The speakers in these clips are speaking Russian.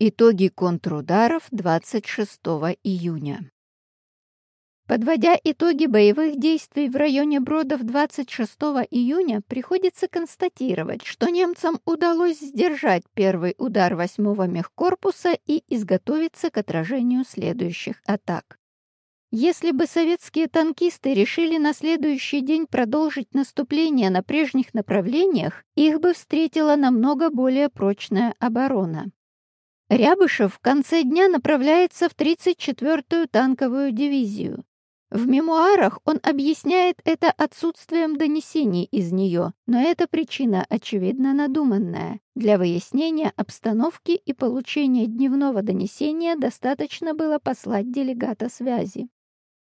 Итоги контрударов 26 июня. Подводя итоги боевых действий в районе Бродов 26 июня, приходится констатировать, что немцам удалось сдержать первый удар 8-го мехкорпуса и изготовиться к отражению следующих атак. Если бы советские танкисты решили на следующий день продолжить наступление на прежних направлениях, их бы встретила намного более прочная оборона. Рябышев в конце дня направляется в 34-ю танковую дивизию. В мемуарах он объясняет это отсутствием донесений из нее, но эта причина, очевидно, надуманная. Для выяснения обстановки и получения дневного донесения достаточно было послать делегата связи.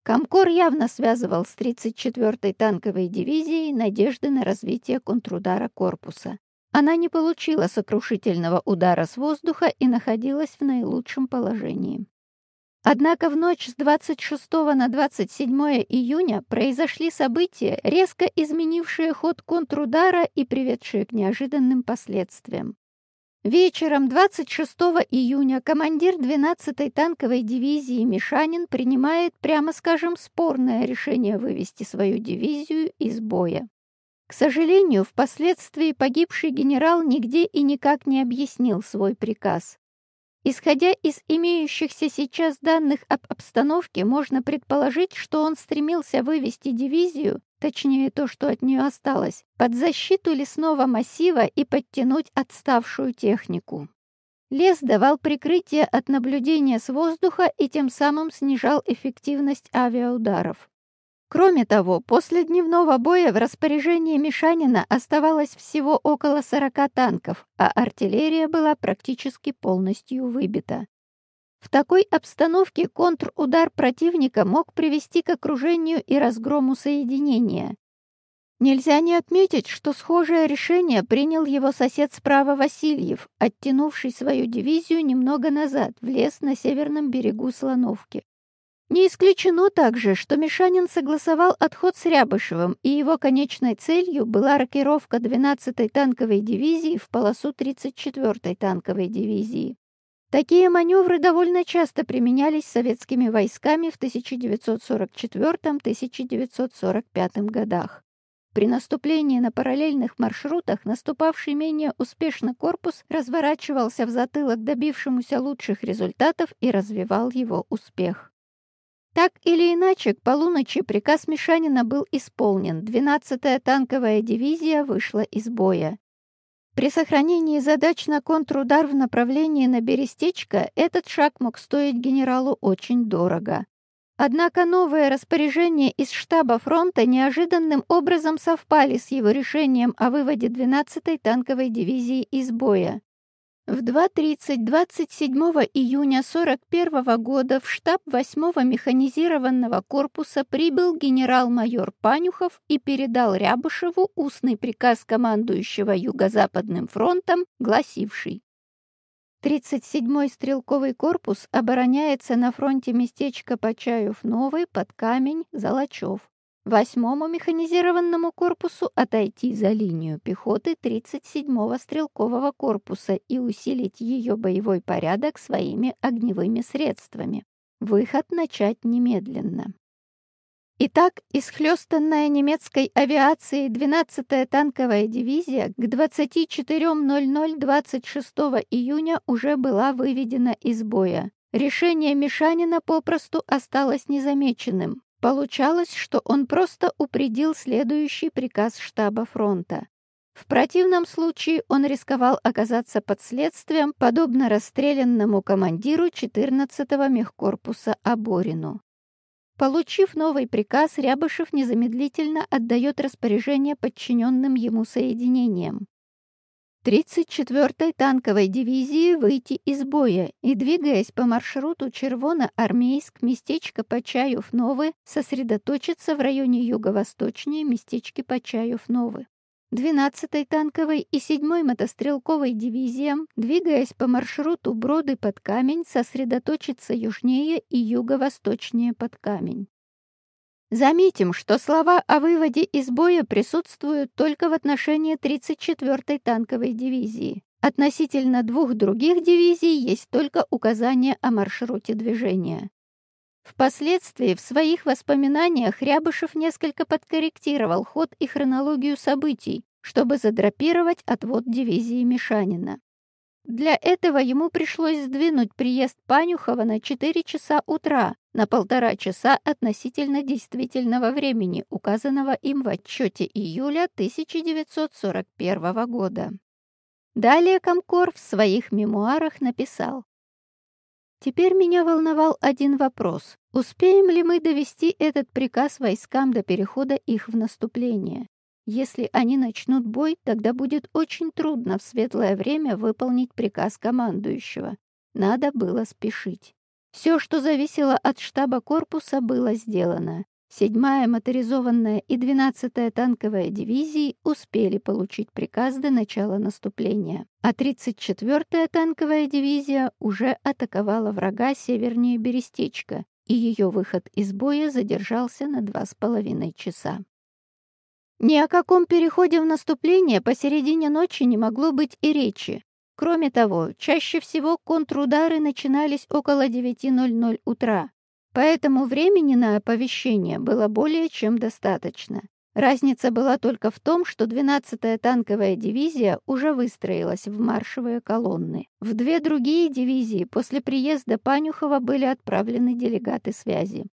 Комкор явно связывал с 34-й танковой дивизией надежды на развитие контрудара корпуса. Она не получила сокрушительного удара с воздуха и находилась в наилучшем положении. Однако в ночь с 26 на 27 июня произошли события, резко изменившие ход контрудара и приведшие к неожиданным последствиям. Вечером 26 июня командир 12-й танковой дивизии Мишанин принимает, прямо скажем, спорное решение вывести свою дивизию из боя. К сожалению, впоследствии погибший генерал нигде и никак не объяснил свой приказ. Исходя из имеющихся сейчас данных об обстановке, можно предположить, что он стремился вывести дивизию, точнее то, что от нее осталось, под защиту лесного массива и подтянуть отставшую технику. Лес давал прикрытие от наблюдения с воздуха и тем самым снижал эффективность авиаударов. Кроме того, после дневного боя в распоряжении Мишанина оставалось всего около 40 танков, а артиллерия была практически полностью выбита. В такой обстановке контрудар противника мог привести к окружению и разгрому соединения. Нельзя не отметить, что схожее решение принял его сосед справа Васильев, оттянувший свою дивизию немного назад, в лес на северном берегу Слоновки. Не исключено также, что Мишанин согласовал отход с Рябышевым, и его конечной целью была рокировка 12-й танковой дивизии в полосу 34-й танковой дивизии. Такие маневры довольно часто применялись советскими войсками в 1944-1945 годах. При наступлении на параллельных маршрутах наступавший менее успешно корпус разворачивался в затылок добившемуся лучших результатов и развивал его успех. Так или иначе, к полуночи приказ Мишанина был исполнен, 12-я танковая дивизия вышла из боя. При сохранении задач на контрудар в направлении на Берестечко этот шаг мог стоить генералу очень дорого. Однако новые распоряжения из штаба фронта неожиданным образом совпали с его решением о выводе 12-й танковой дивизии из боя. В 2.30 27 июня 41 года в штаб 8-го механизированного корпуса прибыл генерал-майор Панюхов и передал Рябышеву устный приказ командующего Юго-Западным фронтом, гласивший. 37-й стрелковый корпус обороняется на фронте местечка Почаев-Новый под камень Золочев восьмому механизированному корпусу отойти за линию пехоты 37-го стрелкового корпуса и усилить ее боевой порядок своими огневыми средствами. Выход начать немедленно. Итак, исхлёстанная немецкой авиацией 12-я танковая дивизия к 24.00 26 июня уже была выведена из боя. Решение Мишанина попросту осталось незамеченным. Получалось, что он просто упредил следующий приказ штаба фронта. В противном случае он рисковал оказаться под следствием, подобно расстрелянному командиру 14-го мехкорпуса Аборину. Получив новый приказ, Рябышев незамедлительно отдает распоряжение подчиненным ему соединениям. 34-й танковой дивизии выйти из боя и, двигаясь по маршруту Червоно-Армейск, местечко Почаев-Новы, сосредоточиться в районе юго-восточнее местечки Почаев-Новы. 12-й танковой и 7-й мотострелковой дивизиям, двигаясь по маршруту Броды под Камень, сосредоточиться южнее и юго-восточнее под Камень. Заметим, что слова о выводе из боя присутствуют только в отношении 34-й танковой дивизии. Относительно двух других дивизий есть только указание о маршруте движения. Впоследствии в своих воспоминаниях Рябышев несколько подкорректировал ход и хронологию событий, чтобы задрапировать отвод дивизии Мишанина. Для этого ему пришлось сдвинуть приезд Панюхова на 4 часа утра, на полтора часа относительно действительного времени, указанного им в отчете июля 1941 года. Далее Комкор в своих мемуарах написал Теперь меня волновал один вопрос. Успеем ли мы довести этот приказ войскам до перехода их в наступление? Если они начнут бой, тогда будет очень трудно в светлое время выполнить приказ командующего. Надо было спешить. Все, что зависело от штаба корпуса, было сделано. Седьмая моторизованная и двенадцатая танковая дивизии успели получить приказ до начала наступления, а 34-я танковая дивизия уже атаковала врага севернее Берестечка, и ее выход из боя задержался на два с половиной часа. Ни о каком переходе в наступление посередине ночи не могло быть и речи. Кроме того, чаще всего контрудары начинались около 9.00 утра, Поэтому времени на оповещение было более чем достаточно. Разница была только в том, что 12-я танковая дивизия уже выстроилась в маршевые колонны. В две другие дивизии после приезда Панюхова были отправлены делегаты связи.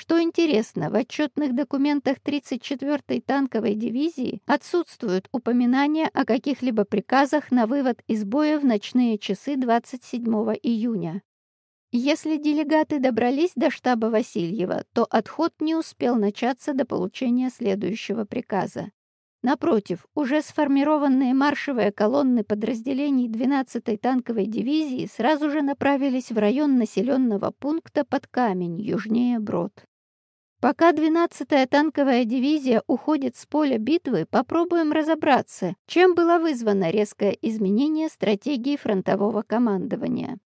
Что интересно, в отчетных документах 34-й танковой дивизии отсутствуют упоминания о каких-либо приказах на вывод из боя в ночные часы 27 июня. Если делегаты добрались до штаба Васильева, то отход не успел начаться до получения следующего приказа. Напротив, уже сформированные маршевые колонны подразделений 12-й танковой дивизии сразу же направились в район населенного пункта под камень, южнее Брод. Пока 12-я танковая дивизия уходит с поля битвы, попробуем разобраться, чем было вызвано резкое изменение стратегии фронтового командования.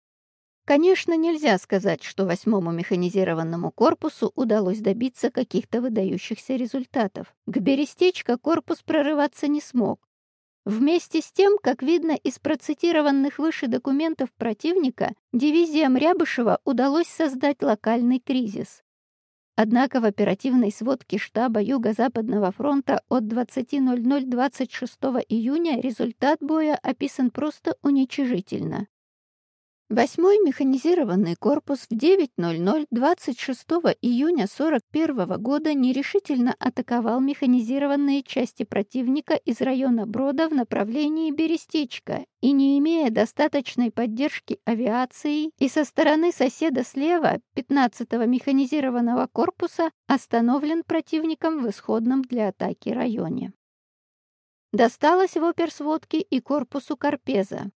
Конечно, нельзя сказать, что восьмому механизированному корпусу удалось добиться каких-то выдающихся результатов. К Берестечко корпус прорываться не смог. Вместе с тем, как видно из процитированных выше документов противника, дивизиям Рябышева удалось создать локальный кризис. Однако в оперативной сводке штаба Юго-Западного фронта от 20.00 26 июня результат боя описан просто уничижительно. Восьмой механизированный корпус в 9.00 26 июня 41 года нерешительно атаковал механизированные части противника из района Брода в направлении Берестечка и, не имея достаточной поддержки авиации и со стороны соседа слева 15-го механизированного корпуса, остановлен противником в исходном для атаки районе. Досталось в оперсводке и корпусу Карпеза,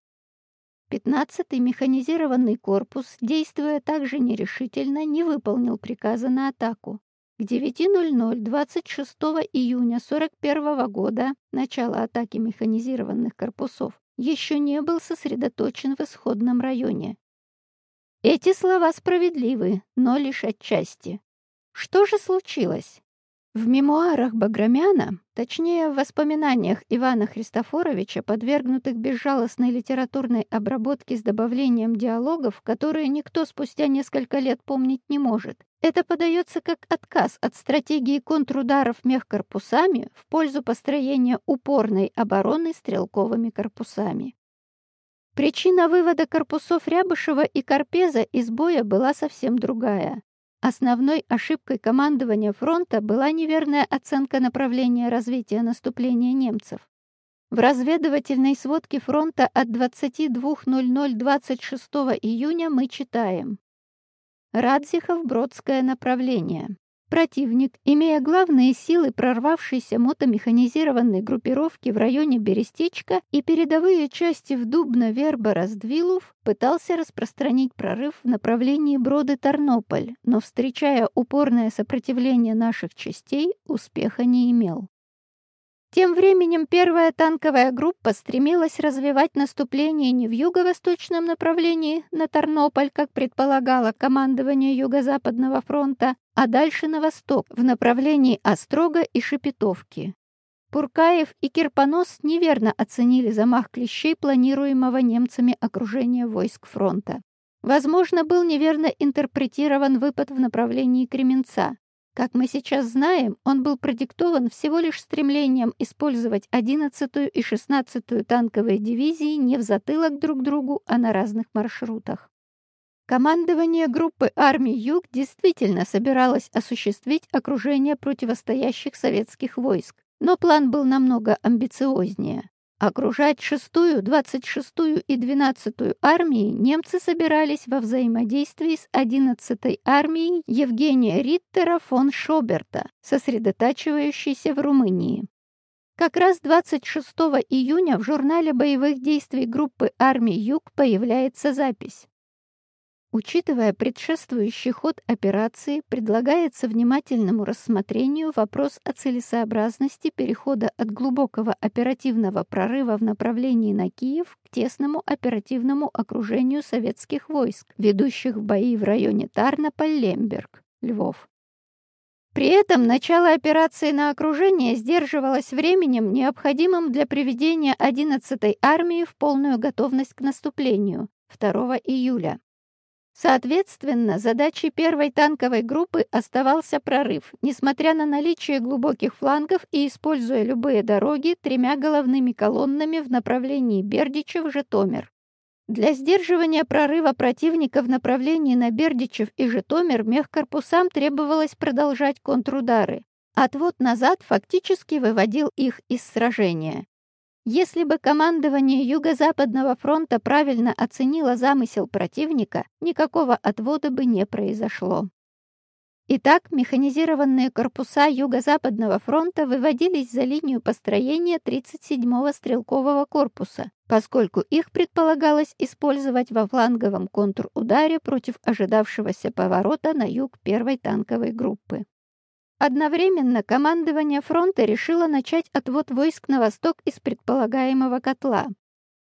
15-й механизированный корпус, действуя также нерешительно, не выполнил приказа на атаку. К 9.00 26 июня 41 года, начало атаки механизированных корпусов, еще не был сосредоточен в исходном районе. Эти слова справедливы, но лишь отчасти. Что же случилось? В мемуарах Баграмяна, точнее в воспоминаниях Ивана Христофоровича, подвергнутых безжалостной литературной обработке с добавлением диалогов, которые никто спустя несколько лет помнить не может, это подается как отказ от стратегии контрударов мехкорпусами в пользу построения упорной обороны стрелковыми корпусами. Причина вывода корпусов Рябышева и Карпеза из боя была совсем другая. Основной ошибкой командования фронта была неверная оценка направления развития наступления немцев. В разведывательной сводке фронта от 22.00 26 июня мы читаем Радзихов-Бродское направление. Противник, имея главные силы прорвавшейся мотомеханизированной группировки в районе Берестечка и передовые части в Дубно-Вербо-Раздвилов, пытался распространить прорыв в направлении Броды-Тарнополь, но, встречая упорное сопротивление наших частей, успеха не имел. Тем временем первая танковая группа стремилась развивать наступление не в юго-восточном направлении на Тарнополь, как предполагало командование Юго-Западного фронта, а дальше на восток, в направлении Острога и Шепетовки. Пуркаев и Кирпонос неверно оценили замах клещей планируемого немцами окружения войск фронта. Возможно, был неверно интерпретирован выпад в направлении Кременца. Как мы сейчас знаем, он был продиктован всего лишь стремлением использовать 11-ю и 16-ю танковые дивизии не в затылок друг другу, а на разных маршрутах. Командование группы армий Юг действительно собиралось осуществить окружение противостоящих советских войск, но план был намного амбициознее. Окружать 6-ю, 26-ю и 12-ю армии немцы собирались во взаимодействии с 11-й армией Евгения Риттера фон Шоберта, сосредотачивающейся в Румынии. Как раз 26 июня в журнале боевых действий группы армий Юг появляется запись. Учитывая предшествующий ход операции, предлагается внимательному рассмотрению вопрос о целесообразности перехода от глубокого оперативного прорыва в направлении на Киев к тесному оперативному окружению советских войск, ведущих бои в районе Тарнополь-Лемберг, Львов. При этом начало операции на окружение сдерживалось временем, необходимым для приведения 11-й армии в полную готовность к наступлению 2 июля. Соответственно, задачей первой танковой группы оставался прорыв, несмотря на наличие глубоких флангов и используя любые дороги тремя головными колоннами в направлении Бердичев-Житомир. Для сдерживания прорыва противника в направлении на Бердичев и Житомир мехкорпусам требовалось продолжать контрудары. Отвод назад фактически выводил их из сражения. Если бы командование Юго-Западного фронта правильно оценило замысел противника, никакого отвода бы не произошло. Итак, механизированные корпуса Юго-Западного фронта выводились за линию построения 37-го стрелкового корпуса, поскольку их предполагалось использовать во фланговом контрударе против ожидавшегося поворота на юг первой танковой группы. Одновременно командование фронта решило начать отвод войск на восток из предполагаемого котла.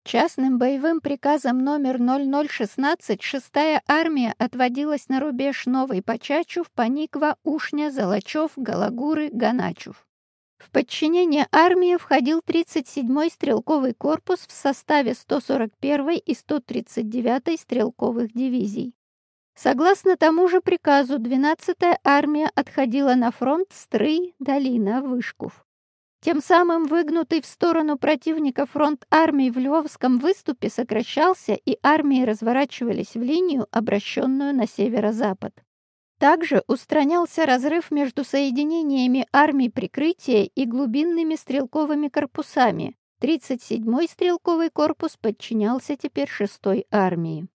Частным боевым приказом номер 0016 6-я армия отводилась на рубеж Новый Почачев, Паниква, Ушня, Золочев, Галагуры, Ганачев. В подчинение армии входил 37-й стрелковый корпус в составе 141-й и 139-й стрелковых дивизий. Согласно тому же приказу, 12-я армия отходила на фронт Стрый, Долина, Вышков. Тем самым выгнутый в сторону противника фронт армии в Львовском выступе сокращался, и армии разворачивались в линию, обращенную на северо-запад. Также устранялся разрыв между соединениями армий прикрытия и глубинными стрелковыми корпусами. 37-й стрелковый корпус подчинялся теперь 6-й армии.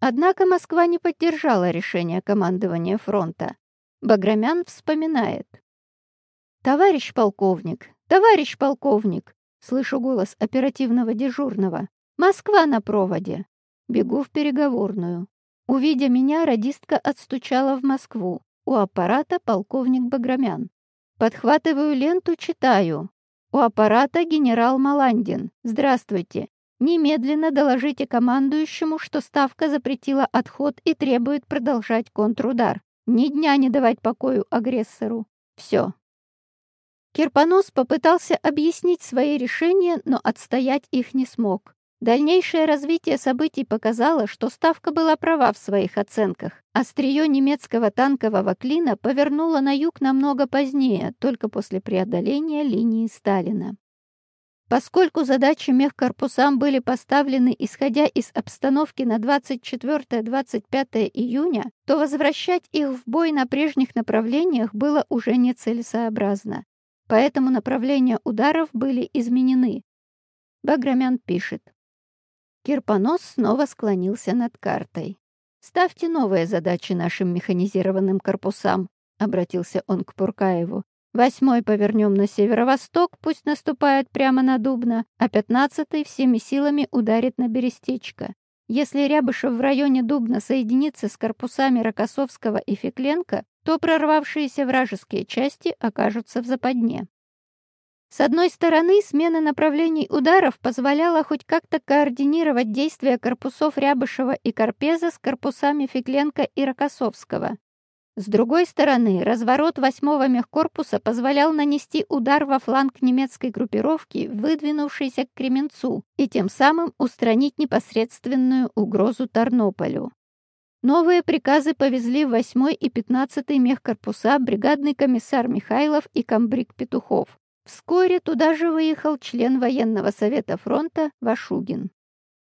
Однако Москва не поддержала решение командования фронта. Баграмян вспоминает. «Товарищ полковник! Товарищ полковник!» Слышу голос оперативного дежурного. «Москва на проводе!» Бегу в переговорную. Увидя меня, радистка отстучала в Москву. У аппарата полковник Баграмян. Подхватываю ленту, читаю. У аппарата генерал Маландин. Здравствуйте. Немедленно доложите командующему, что Ставка запретила отход и требует продолжать контрудар. Ни дня не давать покою агрессору. Все. Кирпонос попытался объяснить свои решения, но отстоять их не смог. Дальнейшее развитие событий показало, что Ставка была права в своих оценках. Острие немецкого танкового клина повернуло на юг намного позднее, только после преодоления линии Сталина. Поскольку задачи мехкорпусам были поставлены исходя из обстановки на 24-25 июня, то возвращать их в бой на прежних направлениях было уже нецелесообразно. Поэтому направления ударов были изменены. Баграмян пишет. Кирпонос снова склонился над картой. «Ставьте новые задачи нашим механизированным корпусам», — обратился он к Пуркаеву. Восьмой повернем на северо-восток, пусть наступает прямо на Дубно, а пятнадцатый всеми силами ударит на Берестечко. Если Рябышев в районе Дубна соединится с корпусами Рокоссовского и Фекленко, то прорвавшиеся вражеские части окажутся в западне. С одной стороны, смена направлений ударов позволяла хоть как-то координировать действия корпусов Рябышева и Карпеза с корпусами Фекленко и Рокоссовского. С другой стороны, разворот 8-го мехкорпуса позволял нанести удар во фланг немецкой группировки, выдвинувшейся к Кременцу, и тем самым устранить непосредственную угрозу Тарнополю. Новые приказы повезли в 8 и 15 мехкорпуса бригадный комиссар Михайлов и комбриг Петухов. Вскоре туда же выехал член военного совета фронта Вашугин.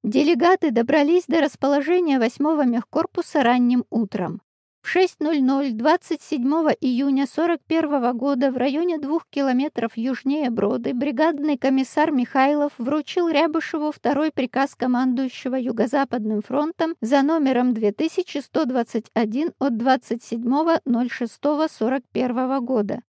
Делегаты добрались до расположения 8-го мехкорпуса ранним утром. В 6.00 27 июня 41 года в районе двух километров южнее Броды бригадный комиссар Михайлов вручил Рябышеву второй приказ командующего Юго-Западным фронтом за номером 2121 от 27.06.41 года.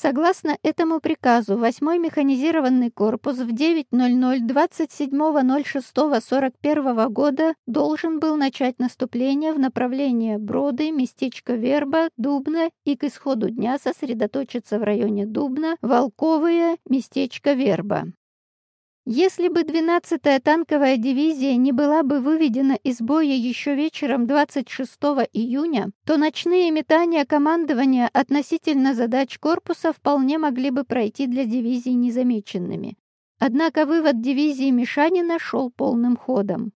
Согласно этому приказу, 8-й механизированный корпус в 9.00 27.06.41 года должен был начать наступление в направлении Броды, местечко Верба, Дубна и к исходу дня сосредоточиться в районе Дубна, Волковые, местечко Верба. Если бы 12-я танковая дивизия не была бы выведена из боя еще вечером 26 июня, то ночные метания командования относительно задач корпуса вполне могли бы пройти для дивизии незамеченными. Однако вывод дивизии Мишанина шел полным ходом.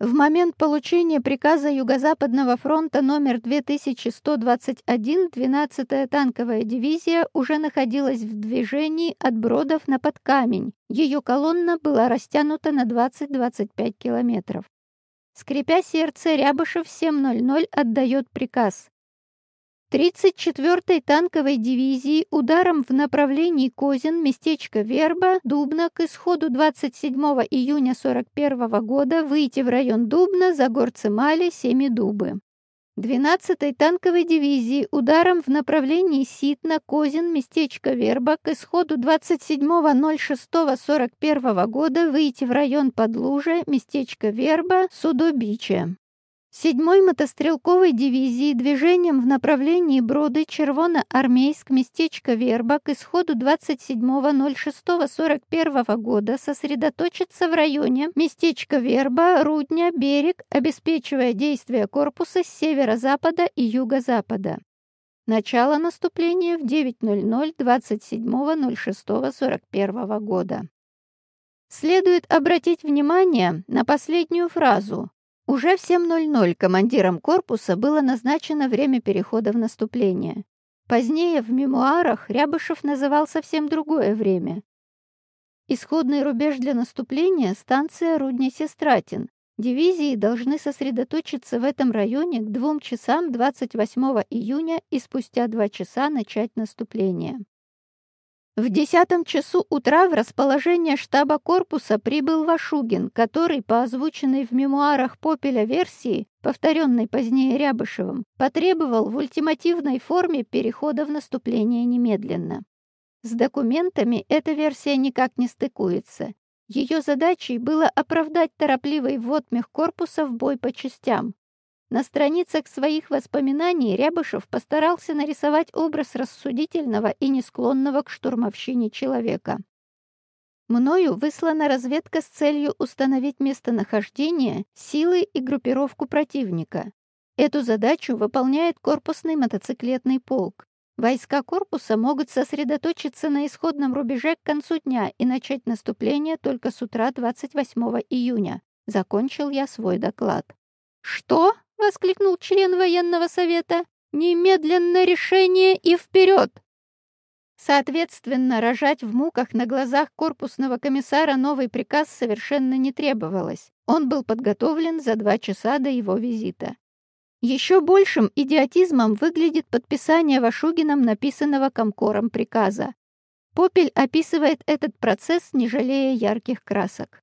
В момент получения приказа Юго-Западного фронта номер 2121 12-я танковая дивизия уже находилась в движении от Бродов на Подкамень. Ее колонна была растянута на 20-25 километров. Скрипя сердце, Рябышев 7.00 отдает приказ 34-й танковой дивизии ударом в направлении Козин, местечко Верба, Дубна к исходу 27 июня 41 года выйти в район Дубна, Загорцы Мали, Семидубы. 12-й танковой дивизии ударом в направлении Ситна, Козин, местечко Верба к исходу 27.06.41 года выйти в район Подлужа, местечко Верба, Судобича. Седьмой мотострелковой дивизии движением в направлении Броды Червоно-Армейск местечко Верба к исходу 27.06.41 года сосредоточится в районе местечко Верба, Рудня, Берег, обеспечивая действия корпуса с северо-запада и юго-запада. Начало наступления в 9.00 27.06.41 года. Следует обратить внимание на последнюю фразу уже в 7.00 командиром корпуса было назначено время перехода в наступление. Позднее в мемуарах Рябышев называл совсем другое время. Исходный рубеж для наступления – станция Рудня-Сестратин. Дивизии должны сосредоточиться в этом районе к 2 часам 28 июня и спустя 2 часа начать наступление. В десятом часу утра в расположение штаба корпуса прибыл Вашугин, который, по озвученной в мемуарах Попеля версии, повторенной позднее Рябышевым, потребовал в ультимативной форме перехода в наступление немедленно. С документами эта версия никак не стыкуется. Ее задачей было оправдать торопливый ввод мехкорпуса в бой по частям, на страницах своих воспоминаний Рябышев постарался нарисовать образ рассудительного и не склонного к штурмовщине человека. Мною выслана разведка с целью установить местонахождение, силы и группировку противника. Эту задачу выполняет корпусный мотоциклетный полк. Войска корпуса могут сосредоточиться на исходном рубеже к концу дня и начать наступление только с утра 28 июня. Закончил я свой доклад. «Что?» Воскликнул член военного совета. «Немедленно решение и вперед!» Соответственно, рожать в муках на глазах корпусного комиссара новый приказ совершенно не требовалось. Он был подготовлен за два часа до его визита. Еще большим идиотизмом выглядит подписание Вашугином написанного комкором приказа. Попель описывает этот процесс, не жалея ярких красок.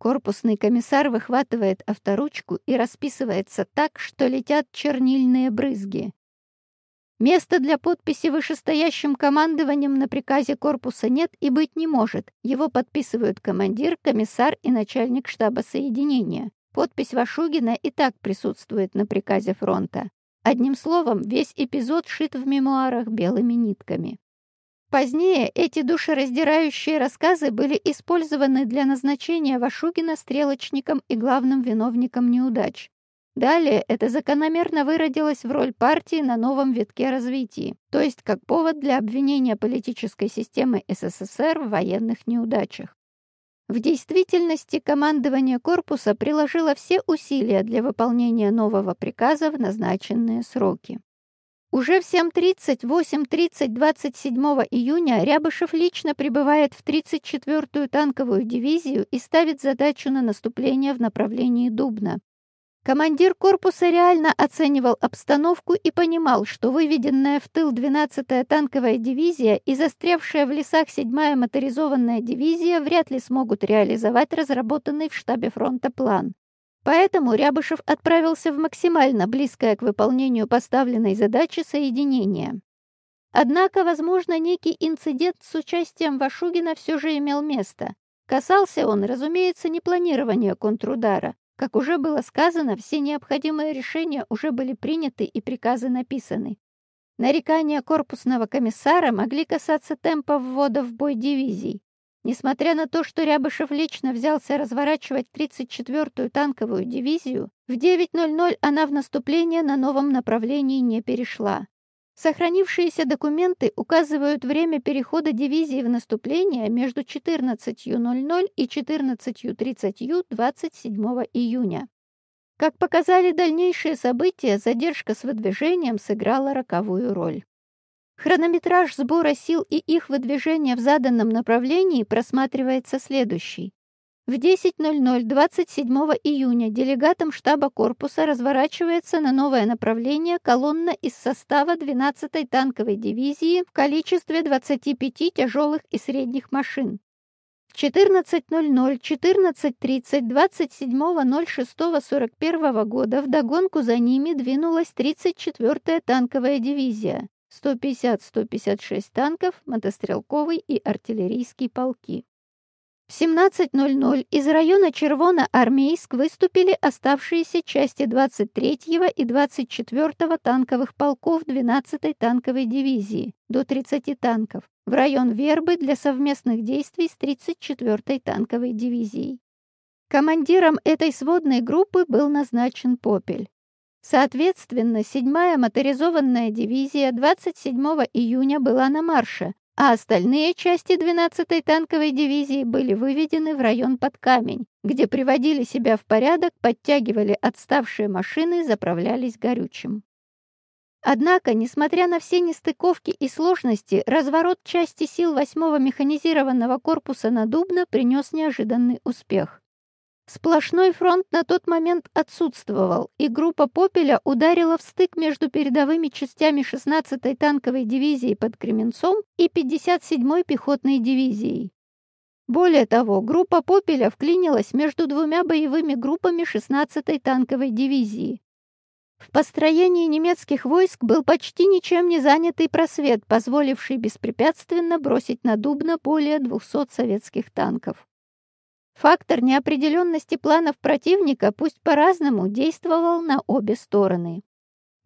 Корпусный комиссар выхватывает авторучку и расписывается так, что летят чернильные брызги. Места для подписи вышестоящим командованием на приказе корпуса нет и быть не может. Его подписывают командир, комиссар и начальник штаба соединения. Подпись Вашугина и так присутствует на приказе фронта. Одним словом, весь эпизод шит в мемуарах белыми нитками. Позднее эти душераздирающие рассказы были использованы для назначения Вашугина стрелочником и главным виновником неудач. Далее это закономерно выродилось в роль партии на новом витке развития, то есть как повод для обвинения политической системы СССР в военных неудачах. В действительности командование корпуса приложило все усилия для выполнения нового приказа в назначенные сроки. Уже в 7.30, 8.30, 27 июня Рябышев лично прибывает в 34-ю танковую дивизию и ставит задачу на наступление в направлении Дубна. Командир корпуса реально оценивал обстановку и понимал, что выведенная в тыл 12-я танковая дивизия и застрявшая в лесах 7-я моторизованная дивизия вряд ли смогут реализовать разработанный в штабе фронта план. Поэтому Рябышев отправился в максимально близкое к выполнению поставленной задачи соединение. Однако, возможно, некий инцидент с участием Вашугина все же имел место. Касался он, разумеется, не планирования контрудара. Как уже было сказано, все необходимые решения уже были приняты и приказы написаны. Нарекания корпусного комиссара могли касаться темпа ввода в бой дивизий. Несмотря на то, что Рябышев лично взялся разворачивать 34-ю танковую дивизию, в 9.00 она в наступление на новом направлении не перешла. Сохранившиеся документы указывают время перехода дивизии в наступление между 14.00 и 14.30 27 июня. Как показали дальнейшие события, задержка с выдвижением сыграла роковую роль. Хронометраж сбора сил и их выдвижения в заданном направлении просматривается следующий. В 10.00 27 июня делегатом штаба корпуса разворачивается на новое направление колонна из состава 12-й танковой дивизии в количестве 25 тяжелых и средних машин. В 14.00, 14.30, 27.06.41 года вдогонку за ними двинулась 34-я танковая дивизия. 150-156 танков, мотострелковый и артиллерийский полки. В 17.00 из района Червоно-Армейск выступили оставшиеся части 23-го и 24-го танковых полков 12-й танковой дивизии до 30 танков в район Вербы для совместных действий с 34-й танковой дивизией. Командиром этой сводной группы был назначен Попель. Соответственно, 7-я моторизованная дивизия 27 июня была на марше, а остальные части 12-й танковой дивизии были выведены в район под камень, где приводили себя в порядок, подтягивали отставшие машины, заправлялись горючим. Однако, несмотря на все нестыковки и сложности, разворот части сил 8-го механизированного корпуса на Дубно принес неожиданный успех. Сплошной фронт на тот момент отсутствовал, и группа «Попеля» ударила в стык между передовыми частями 16-й танковой дивизии под Кременцом и 57-й пехотной дивизией. Более того, группа «Попеля» вклинилась между двумя боевыми группами 16-й танковой дивизии. В построении немецких войск был почти ничем не занятый просвет, позволивший беспрепятственно бросить на Дубно более 200 советских танков. Фактор неопределенности планов противника, пусть по-разному, действовал на обе стороны.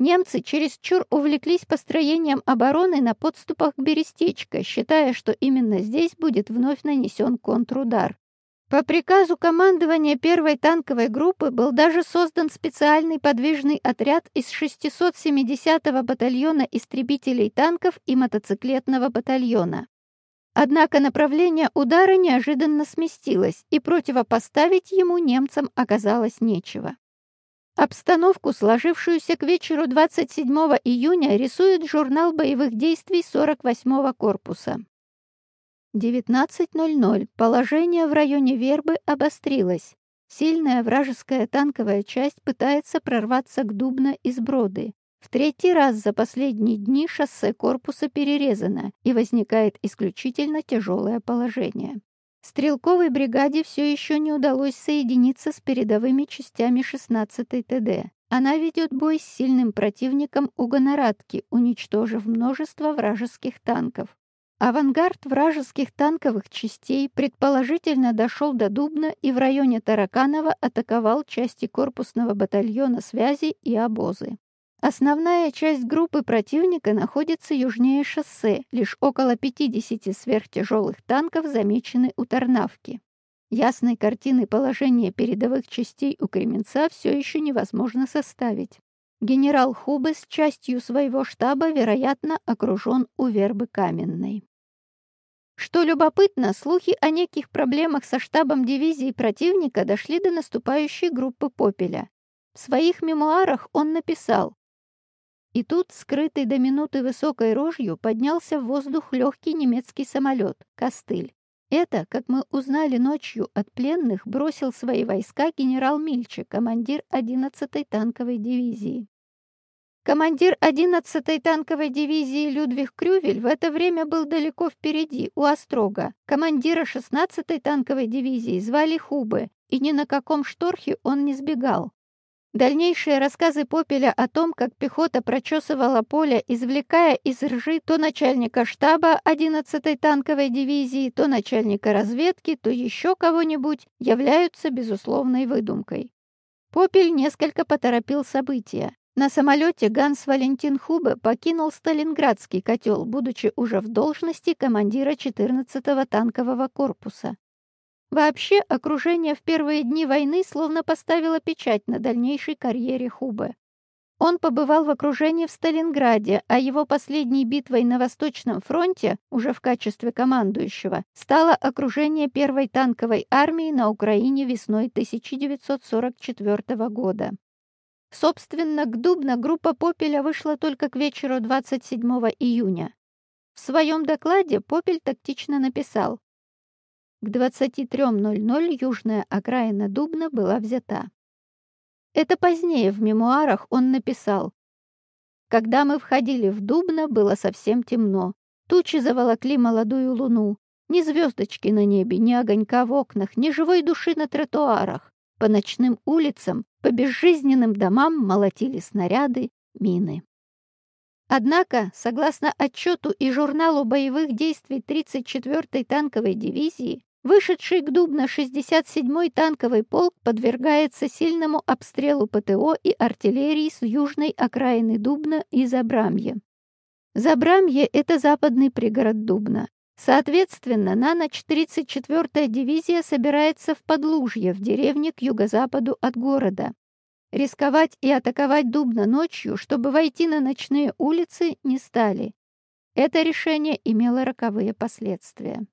Немцы чересчур увлеклись построением обороны на подступах к Берестечко, считая, что именно здесь будет вновь нанесен контрудар. По приказу командования первой танковой группы был даже создан специальный подвижный отряд из 670-го батальона истребителей танков и мотоциклетного батальона. Однако направление удара неожиданно сместилось, и противопоставить ему немцам оказалось нечего. Обстановку, сложившуюся к вечеру 27 июня, рисует журнал боевых действий 48-го корпуса. 19.00. Положение в районе Вербы обострилось. Сильная вражеская танковая часть пытается прорваться к Дубно из Броды. В третий раз за последние дни шоссе корпуса перерезано и возникает исключительно тяжелое положение. Стрелковой бригаде все еще не удалось соединиться с передовыми частями 16-й ТД. Она ведет бой с сильным противником у Гонорадки, уничтожив множество вражеских танков. Авангард вражеских танковых частей предположительно дошел до Дубна и в районе Тараканова атаковал части корпусного батальона связи и обозы. Основная часть группы противника находится южнее шоссе, лишь около 50 сверхтяжелых танков замечены у Тарнавки. Ясной картины положения передовых частей у Кременца все еще невозможно составить. Генерал Хубе с частью своего штаба, вероятно, окружен у вербы Каменной. Что любопытно, слухи о неких проблемах со штабом дивизии противника дошли до наступающей группы Попеля. В своих мемуарах он написал «И тут, скрытый до минуты высокой рожью, поднялся в воздух легкий немецкий самолет, «Костыль». Это, как мы узнали ночью от пленных, бросил свои войска генерал Мильче, командир 11-й танковой дивизии. Командир 11-й танковой дивизии Людвиг Крювель в это время был далеко впереди, у Острога. Командира 16-й танковой дивизии звали Хубы, и ни на каком шторхе он не сбегал. Дальнейшие рассказы Попеля о том, как пехота прочесывала поле, извлекая из ржи то начальника штаба 11-й танковой дивизии, то начальника разведки, то еще кого-нибудь, являются безусловной выдумкой. Попель несколько поторопил события. На самолете Ганс Валентин Хубе покинул Сталинградский котел, будучи уже в должности командира 14-го танкового корпуса. Вообще, окружение в первые дни войны словно поставило печать на дальнейшей карьере Хубе. Он побывал в окружении в Сталинграде, а его последней битвой на Восточном фронте, уже в качестве командующего, стало окружение первой танковой армии на Украине весной 1944 года. Собственно, к Дубно группа Попеля вышла только к вечеру 27 июня. В своем докладе Попель тактично написал «К 23.00 южная окраина Дубна была взята». Это позднее в мемуарах он написал «Когда мы входили в Дубно, было совсем темно. Тучи заволокли молодую луну. Ни звездочки на небе, ни огонька в окнах, ни живой души на тротуарах. По ночным улицам, по безжизненным домам молотили снаряды, мины. Однако, согласно отчету и журналу боевых действий 34-й танковой дивизии, вышедший к Дубно 67-й танковый полк подвергается сильному обстрелу ПТО и артиллерии с южной окраины Дубна и Забрамье. Забрамье – это западный пригород Дубна. Соответственно, на ночь 34-я дивизия собирается в Подлужье, в деревне к юго-западу от города. Рисковать и атаковать Дубно ночью, чтобы войти на ночные улицы, не стали. Это решение имело роковые последствия.